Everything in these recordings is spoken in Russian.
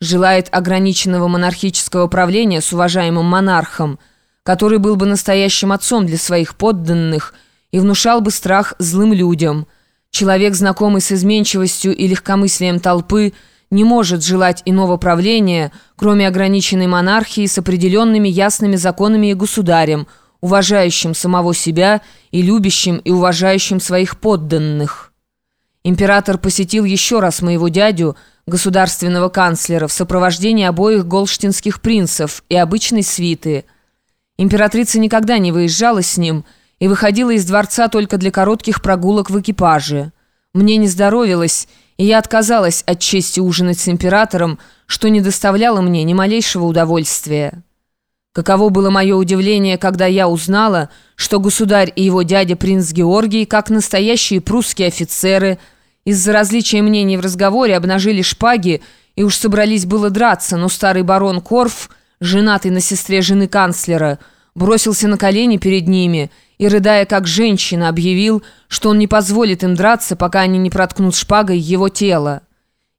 желает ограниченного монархического правления с уважаемым монархом, который был бы настоящим отцом для своих подданных и внушал бы страх злым людям. Человек, знакомый с изменчивостью и легкомыслием толпы, не может желать иного правления, кроме ограниченной монархии с определенными ясными законами и государем, уважающим самого себя и любящим и уважающим своих подданных. Император посетил еще раз моего дядю, государственного канцлера, в сопровождении обоих голштинских принцев и обычной свиты. Императрица никогда не выезжала с ним и выходила из дворца только для коротких прогулок в экипаже. Мне не здоровилось, и я отказалась от чести ужинать с императором, что не доставляло мне ни малейшего удовольствия. Каково было мое удивление, когда я узнала, что государь и его дядя принц Георгий, как настоящие прусские офицеры, из-за различия мнений в разговоре обнажили шпаги и уж собрались было драться, но старый барон Корф, женатый на сестре жены канцлера, бросился на колени перед ними и, рыдая как женщина, объявил, что он не позволит им драться, пока они не проткнут шпагой его тело.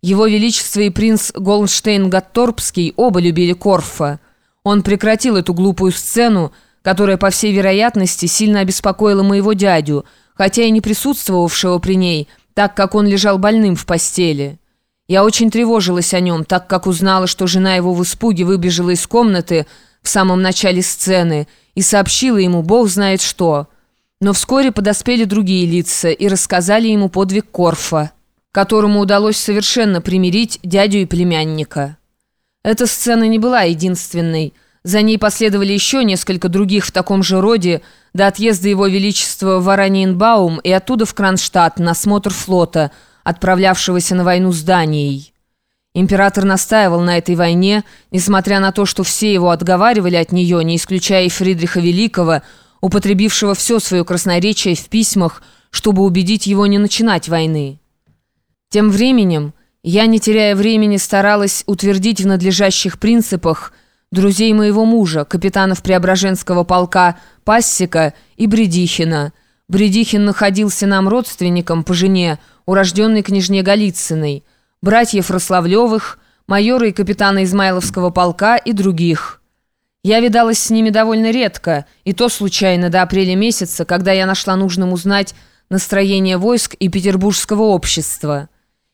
Его Величество и принц Голнштейн-Гатторпский оба любили Корфа. Он прекратил эту глупую сцену, которая, по всей вероятности, сильно обеспокоила моего дядю, хотя и не присутствовавшего при ней, так как он лежал больным в постели. Я очень тревожилась о нем, так как узнала, что жена его в испуге выбежала из комнаты в самом начале сцены и сообщила ему «Бог знает что». Но вскоре подоспели другие лица и рассказали ему подвиг Корфа, которому удалось совершенно примирить дядю и племянника. Эта сцена не была единственной. За ней последовали еще несколько других в таком же роде до отъезда его величества в Араньенбаум и оттуда в Кронштадт на смотр флота, отправлявшегося на войну с Данией. Император настаивал на этой войне, несмотря на то, что все его отговаривали от нее, не исключая и Фридриха Великого, употребившего все свое красноречие в письмах, чтобы убедить его не начинать войны. Тем временем... Я, не теряя времени, старалась утвердить в надлежащих принципах друзей моего мужа, капитанов Преображенского полка Пассика и Бредихина. Бредихин находился нам родственником по жене, урожденной княжне Голицыной, братьев Рославлевых, майора и капитана Измайловского полка и других. Я видалась с ними довольно редко, и то случайно до апреля месяца, когда я нашла нужным узнать настроение войск и петербургского общества.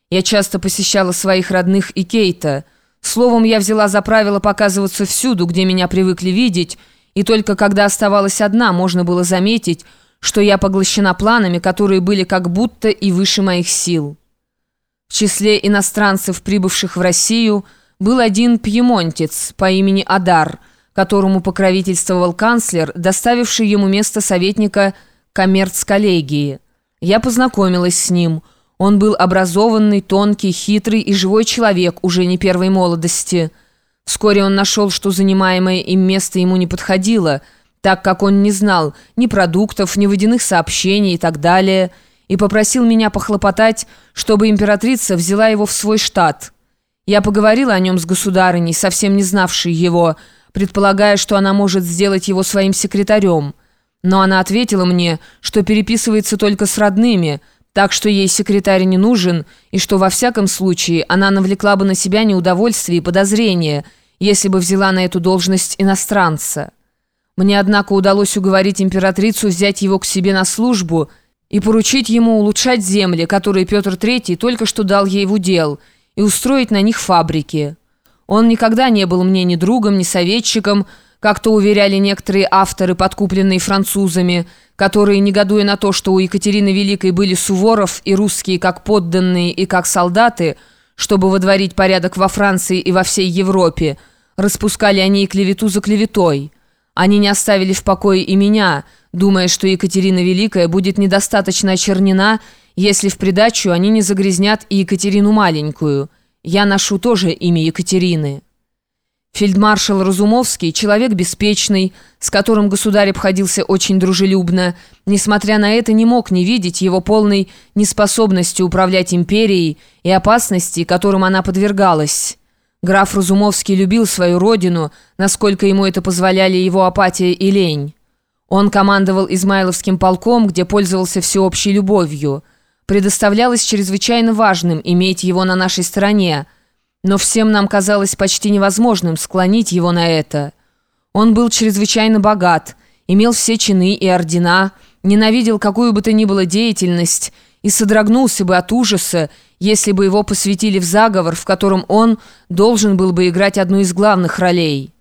Я часто посещала своих родных и Кейта. Словом, я взяла за правило показываться всюду, где меня привыкли видеть, и только когда оставалась одна, можно было заметить, что я поглощена планами, которые были как будто и выше моих сил. В числе иностранцев, прибывших в Россию, был один пьемонтец по имени Адар, которому покровительствовал канцлер, доставивший ему место советника коммерц-коллегии. Я познакомилась с ним – он был образованный, тонкий, хитрый и живой человек уже не первой молодости. Вскоре он нашел, что занимаемое им место ему не подходило, так как он не знал ни продуктов, ни водяных сообщений и так далее, и попросил меня похлопотать, чтобы императрица взяла его в свой штат. Я поговорила о нем с государыней, совсем не знавшей его, предполагая, что она может сделать его своим секретарем. Но она ответила мне, что переписывается только с родными – так что ей секретарь не нужен, и что во всяком случае она навлекла бы на себя неудовольствие и подозрение, если бы взяла на эту должность иностранца. Мне, однако, удалось уговорить императрицу взять его к себе на службу и поручить ему улучшать земли, которые Петр III только что дал ей в удел, и устроить на них фабрики. Он никогда не был мне ни другом, ни советчиком, как-то уверяли некоторые авторы, подкупленные французами, которые, негодуя на то, что у Екатерины Великой были Суворов и русские как подданные и как солдаты, чтобы водворить порядок во Франции и во всей Европе, распускали они и клевету за клеветой. Они не оставили в покое и меня, думая, что Екатерина Великая будет недостаточно очернена, если в придачу они не загрязнят и Екатерину Маленькую. Я ношу тоже имя Екатерины». Фельдмаршал Разумовский, человек беспечный, с которым государь обходился очень дружелюбно, несмотря на это не мог не видеть его полной неспособности управлять империей и опасности, которым она подвергалась. Граф Разумовский любил свою родину, насколько ему это позволяли его апатия и лень. Он командовал Измайловским полком, где пользовался всеобщей любовью. Предоставлялось чрезвычайно важным иметь его на нашей стороне – но всем нам казалось почти невозможным склонить его на это. Он был чрезвычайно богат, имел все чины и ордена, ненавидел какую бы то ни было деятельность и содрогнулся бы от ужаса, если бы его посвятили в заговор, в котором он должен был бы играть одну из главных ролей».